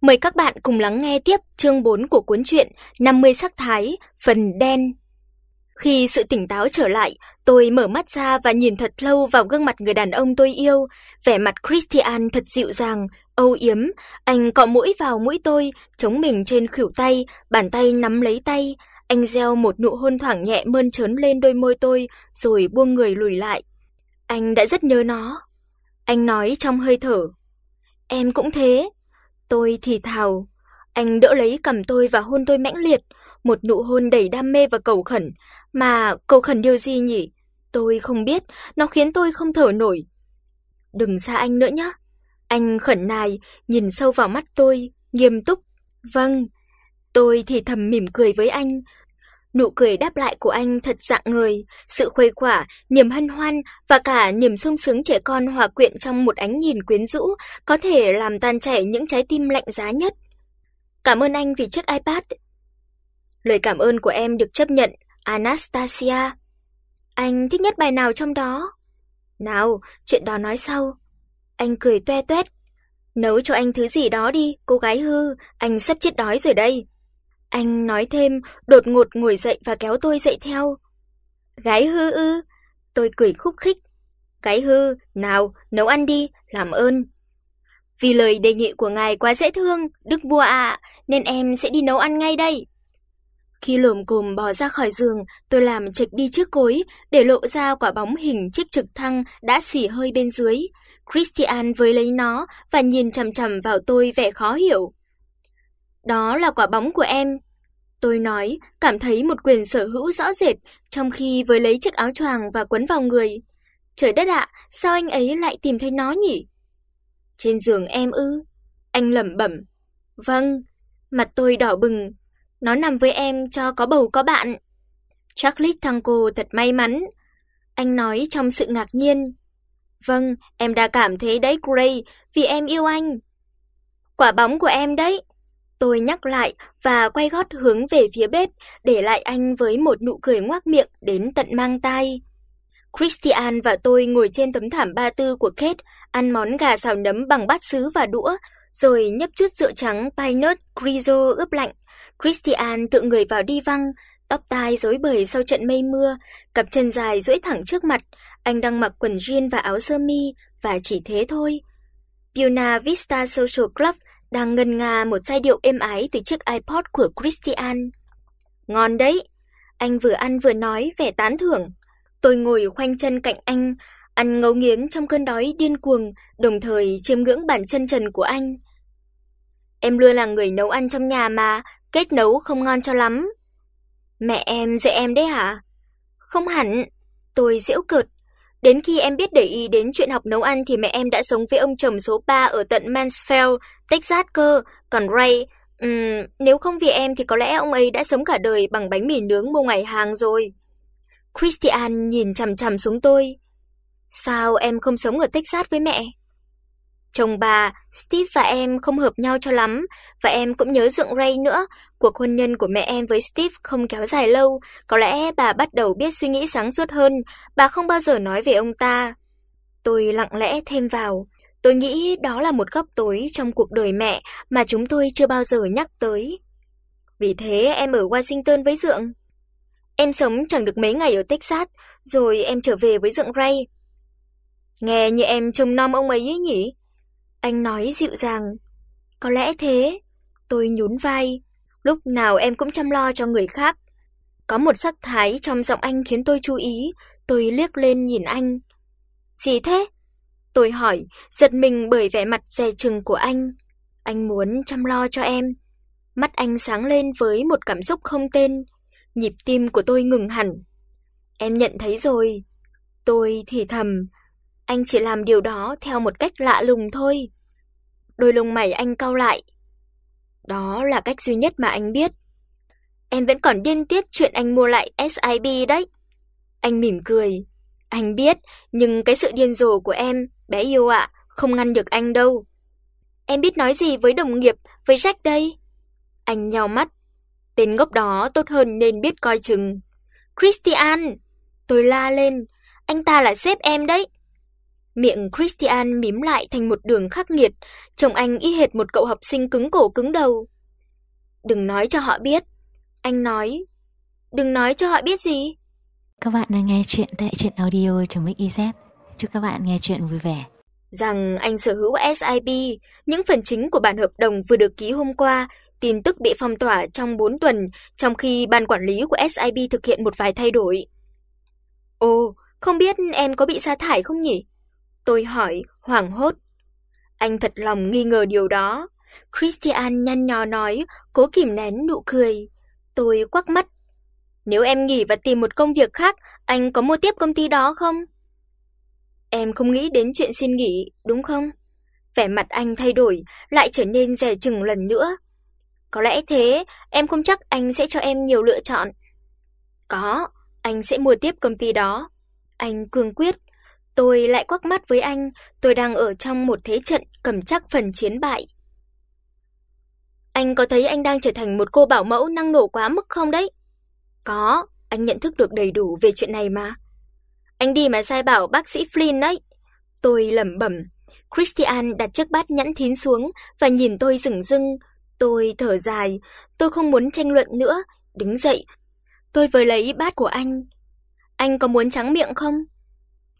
Mời các bạn cùng lắng nghe tiếp chương 4 của cuốn truyện 50 sắc thái, phần đen. Khi sự tỉnh táo trở lại, tôi mở mắt ra và nhìn thật lâu vào gương mặt người đàn ông tôi yêu, vẻ mặt Christian thật dịu dàng, âu yếm, anh cọ mũi vào mũi tôi, chống mình trên khuỷu tay, bàn tay nắm lấy tay, anh gieo một nụ hôn thoảng nhẹ mơn trớn lên đôi môi tôi rồi buông người lùi lại. Anh đã rất nhớ nó. Anh nói trong hơi thở. Em cũng thế. Tôi thì thào. Anh đỡ lấy cầm tôi và hôn tôi mãnh liệt, một nụ hôn đầy đam mê và cầu khẩn, mà cầu khẩn điều gì nhỉ? Tôi không biết, nó khiến tôi không thở nổi. Đừng xa anh nữa nhé. Anh khẩn nài, nhìn sâu vào mắt tôi, nghiêm túc. Vâng. Tôi thì thầm mỉm cười với anh. Nụ cười đáp lại của anh thật dạng người, sự khuây khỏa, niềm hân hoan và cả niềm sung sướng trẻ con hòa quyện trong một ánh nhìn quyến rũ, có thể làm tan chảy những trái tim lạnh giá nhất. Cảm ơn anh vì chiếc iPad. Lời cảm ơn của em được chấp nhận, Anastasia. Anh thích nhất bài nào trong đó? Nào, chuyện đó nói sau. Anh cười toe toét. Nấu cho anh thứ gì đó đi, cô gái hư, anh sắp chết đói rồi đây. Anh nói thêm, đột ngột ngồi dậy và kéo tôi dậy theo. Gái hư ư? Tôi cười khúc khích. Gái hư, nào, nấu ăn đi, làm ơn. Vì lời đề nghị của ngài quá dễ thương, Đức vua ạ, nên em sẽ đi nấu ăn ngay đây. Khi lồm cồm bò ra khỏi giường, tôi làm trịch đi chiếc cối để lộ ra quả bóng hình chiếc trực thăng đã xỉ hơi bên dưới. Christian với lấy nó và nhìn chằm chằm vào tôi vẻ khó hiểu. Đó là quả bóng của em. Tôi nói, cảm thấy một quyền sở hữu rõ rệt, trong khi với lấy chiếc áo choàng và quấn vào người. Trời đất ạ, sao anh ấy lại tìm thấy nó nhỉ? Trên giường em ư? Anh lẩm bẩm. Vâng, mặt tôi đỏ bừng. Nó nằm với em cho có bầu có bạn. Charlie Tango thật may mắn. Anh nói trong sự ngạc nhiên. Vâng, em đã cảm thấy đấy Gray, vì em yêu anh. Quả bóng của em đấy. Tôi nhắc lại và quay gót hướng về phía bếp, để lại anh với một nụ cười ngoác miệng đến tận mang tai. Christian và tôi ngồi trên tấm thảm ba tư của Kate, ăn món gà xào nấm bằng bát sứ và đũa, rồi nhấp chút rượu trắng Pinot Grigio ướp lạnh. Christian tự người vào đi văng, tóc tai rối bời sau trận mây mưa, cặp chân dài duỗi thẳng trước mặt, anh đang mặc quần jean và áo sơ mi và chỉ thế thôi. Buena Vista Social Club đang ngân nga một giai điệu êm ái từ chiếc iPod của Christian. Ngon đấy, anh vừa ăn vừa nói vẻ tán thưởng. Tôi ngồi khoanh chân cạnh anh, ăn ngấu nghiến trong cơn đói điên cuồng, đồng thời chiêm ngưỡng bàn chân trần của anh. Em luôn là người nấu ăn trong nhà mà, kết nấu không ngon cho lắm. Mẹ em dạy em đấy hả? Không hẳn, tôi giễu cợt. Đến khi em biết để ý đến chuyện học nấu ăn thì mẹ em đã sống với ông chồng số 3 ở tận Mansfield, Texas cơ, còn Ray, ừm, nếu không vì em thì có lẽ ông ấy đã sống cả đời bằng bánh mì nướng mua ngoài hàng rồi. Christian nhìn chằm chằm xuống tôi. Sao em không sống ở Texas với mẹ? Chồng bà, Steve và em không hợp nhau cho lắm, và em cũng nhớ Dượng Ray nữa. Cuộc hôn nhân của mẹ em với Steve không kéo dài lâu, có lẽ bà bắt đầu biết suy nghĩ sáng suốt hơn, bà không bao giờ nói về ông ta. Tôi lặng lẽ thêm vào, tôi nghĩ đó là một góc tối trong cuộc đời mẹ mà chúng tôi chưa bao giờ nhắc tới. Vì thế em ở Washington với Dượng. Em sống chẳng được mấy ngày ở Texas, rồi em trở về với Dượng Ray. Nghe như em trông nom ông ấy, ấy nhỉ? Anh nói dịu dàng. Có lẽ thế. Tôi nhún vai. Lúc nào em cũng chăm lo cho người khác. Có một sắc thái trong giọng anh khiến tôi chú ý, tôi liếc lên nhìn anh. Gì thế? Tôi hỏi, giật mình bởi vẻ mặt dè chừng của anh. Anh muốn chăm lo cho em. Mắt anh sáng lên với một cảm xúc không tên, nhịp tim của tôi ngừng hẳn. Em nhận thấy rồi. Tôi thì thầm, anh chỉ làm điều đó theo một cách lạ lùng thôi. Đôi lông mày anh cau lại. Đó là cách duy nhất mà anh biết. Em vẫn còn điên tiết chuyện anh mua lại SIB đấy. Anh mỉm cười. Anh biết, nhưng cái sự điên rồ của em, bé yêu ạ, không ngăn được anh đâu. Em biết nói gì với đồng nghiệp, với Jack đây? Anh nhào mắt. Tên ngốc đó tốt hơn nên biết coi chừng. Christian, tôi la lên, anh ta là sếp em đấy. Miệng Christian mím lại thành một đường khắc nghiệt, trông anh y hệt một cậu học sinh cứng cổ cứng đầu. "Đừng nói cho họ biết." Anh nói. "Đừng nói cho họ biết gì?" Các bạn đang nghe chuyện tại truyện audio.mix.iz. Chúc các bạn nghe chuyện vui vẻ. Rằng anh sở hữu SIP, những phần chính của bản hợp đồng vừa được ký hôm qua, tin tức bị phong tỏa trong 4 tuần, trong khi ban quản lý của SIP thực hiện một vài thay đổi. Ồ, không biết em có bị sa thải không nhỉ? Tôi hỏi, hoảng hốt. Anh thật lòng nghi ngờ điều đó. Christian nhăn nhó nói, cố kìm nén nụ cười. Tôi quắc mắt. Nếu em nghỉ và tìm một công việc khác, anh có mua tiếp công ty đó không? Em không nghĩ đến chuyện xin nghỉ, đúng không? Vẻ mặt anh thay đổi, lại trở nên dè chừng lần nữa. Có lẽ thế, em không chắc anh sẽ cho em nhiều lựa chọn. Có, anh sẽ mua tiếp công ty đó. Anh cương quyết. Tôi lại quắc mắt với anh, tôi đang ở trong một thế trận cầm chắc phần chiến bại. Anh có thấy anh đang trở thành một cô bảo mẫu năng nổ quá mức không đấy? Có, anh nhận thức được đầy đủ về chuyện này mà. Anh đi mà sai bảo bác sĩ Flynn đấy. Tôi lẩm bẩm. Christian đặt chiếc bát nhẫn thín xuống và nhìn tôi rừng rưng. Tôi thở dài, tôi không muốn tranh luận nữa, đứng dậy. Tôi vừa lấy bát của anh. Anh có muốn trắng miệng không?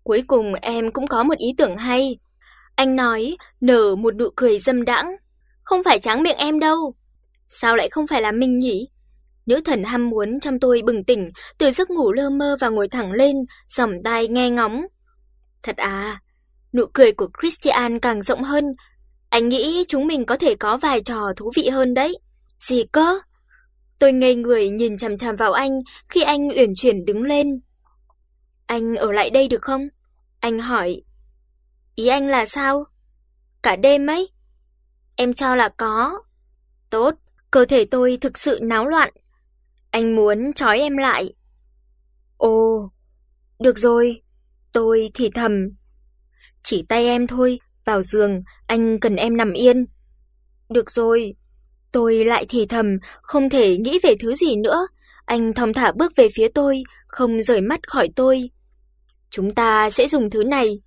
Cuối cùng em cũng có một ý tưởng hay. Anh nói, nở một nụ cười dâm đãng. Không phải trắng miệng em đâu. Sao lại không phải là mình nhỉ? Nữ thần ham muốn trong tôi bừng tỉnh, từ giấc ngủ lơ mơ và ngồi thẳng lên, sòng tai nghe ngóng. Thật à, nụ cười của Christian càng rộng hơn. Anh nghĩ chúng mình có thể có vài trò thú vị hơn đấy. Gì cơ? Tôi ngây người nhìn chằm chằm vào anh khi anh uyển chuyển đứng lên. Anh ở lại đây được không? Anh hỏi. Ý anh là sao? Cả đêm ấy? Em cho là có. Tốt, cơ thể tôi thực sự náo loạn. Anh muốn trói em lại. Ồ, được rồi. Tôi thì thầm. Chỉ tay em thôi, vào giường, anh cần em nằm yên. Được rồi. Tôi lại thì thầm, không thể nghĩ về thứ gì nữa. Anh thong thả bước về phía tôi, không rời mắt khỏi tôi. Chúng ta sẽ dùng thứ này.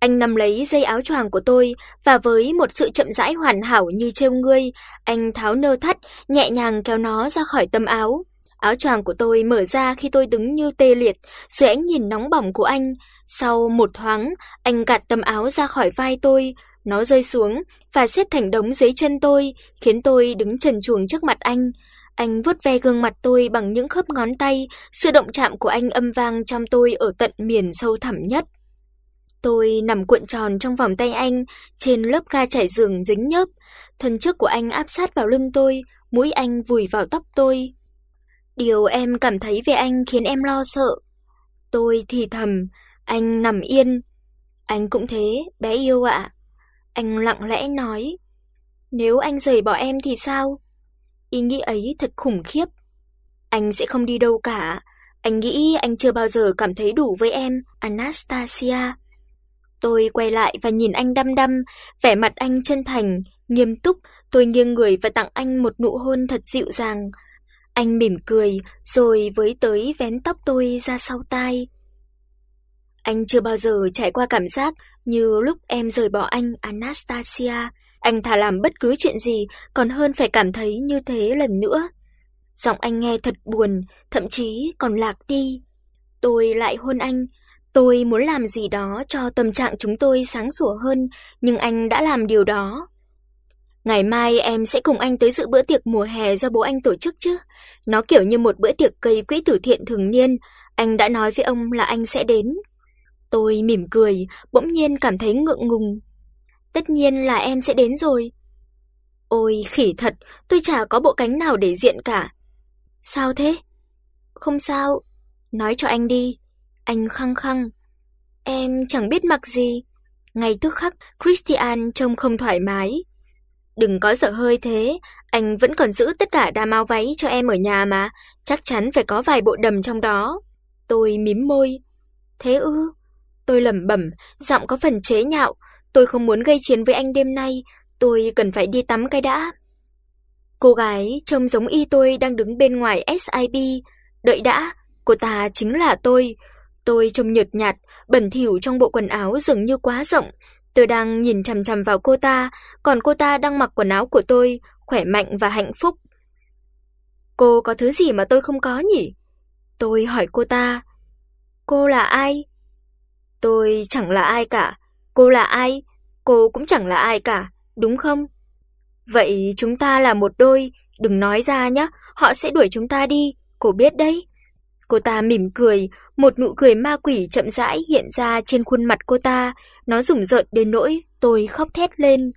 Anh nắm lấy dây áo choàng của tôi và với một sự chậm rãi hoàn hảo như trêu ngươi, anh tháo nơ thắt, nhẹ nhàng kéo nó ra khỏi tấm áo. Áo choàng của tôi mở ra khi tôi đứng như tê liệt dưới ánh nhìn nóng bỏng của anh. Sau một thoáng, anh gạt tấm áo ra khỏi vai tôi, nó rơi xuống và xếp thành đống dưới chân tôi, khiến tôi đứng trần truồng trước mặt anh. Anh vuốt ve gương mặt tôi bằng những khớp ngón tay, sự động chạm của anh âm vang trong tôi ở tận miền sâu thẳm nhất. Tôi nằm cuộn tròn trong vòng tay anh, trên lớp ga trải giường dính nhớp, thân trước của anh áp sát vào lưng tôi, mũi anh vùi vào tóc tôi. Điều em cảm thấy về anh khiến em lo sợ. Tôi thì thầm, anh nằm yên. Anh cũng thế, bé yêu ạ. Anh lặng lẽ nói, nếu anh rời bỏ em thì sao? Ý nghĩ ấy thật khủng khiếp. Anh sẽ không đi đâu cả. Anh nghĩ anh chưa bao giờ cảm thấy đủ với em, Anastasia. Tôi quay lại và nhìn anh đăm đăm, vẻ mặt anh chân thành, nghiêm túc, tôi nghiêng người và tặng anh một nụ hôn thật dịu dàng. Anh mỉm cười rồi với tới vén tóc tôi ra sau tai. Anh chưa bao giờ trải qua cảm giác như lúc em rời bỏ anh, Anastasia. Anh thà làm bất cứ chuyện gì còn hơn phải cảm thấy như thế lần nữa. Giọng anh nghe thật buồn, thậm chí còn lạc đi. Tôi lại hôn anh, tôi muốn làm gì đó cho tâm trạng chúng tôi sáng sủa hơn, nhưng anh đã làm điều đó. Ngày mai em sẽ cùng anh tới dự bữa tiệc mùa hè do bố anh tổ chức chứ? Nó kiểu như một bữa tiệc cây quỹ từ thiện thường niên, anh đã nói với ông là anh sẽ đến. Tôi mỉm cười, bỗng nhiên cảm thấy ngượng ngùng. Tất nhiên là em sẽ đến rồi. Ôi khỉ thật, tôi chả có bộ cánh nào để diện cả. Sao thế? Không sao, nói cho anh đi. Anh khăng khăng. Em chẳng biết mặc gì. Ngay tức khắc, Christian trông không thoải mái. Đừng có dở hơi thế, anh vẫn còn giữ tất cả đa mau váy cho em ở nhà mà, chắc chắn phải có vài bộ đầm trong đó. Tôi mím môi. Thế ư? Tôi lẩm bẩm, giọng có phần chế nhạo, tôi không muốn gây chiến với anh đêm nay, tôi cần phải đi tắm cái đã. Cô gái trông giống y tôi đang đứng bên ngoài SIB, đợi đã, cô ta chính là tôi. Tôi trông nhợt nhạt, bẩn thỉu trong bộ quần áo dường như quá rộng. Tôi đang nhìn chằm chằm vào cô ta, còn cô ta đang mặc quần áo của tôi, khỏe mạnh và hạnh phúc. Cô có thứ gì mà tôi không có nhỉ? Tôi hỏi cô ta. Cô là ai? Tôi chẳng là ai cả. Cô là ai? Cô cũng chẳng là ai cả, đúng không? Vậy chúng ta là một đôi, đừng nói ra nhé, họ sẽ đuổi chúng ta đi, cô biết đấy. Cô ta mỉm cười, một nụ cười ma quỷ chậm rãi hiện ra trên khuôn mặt cô ta, nó rùng rợn đến nỗi tôi khóc thét lên.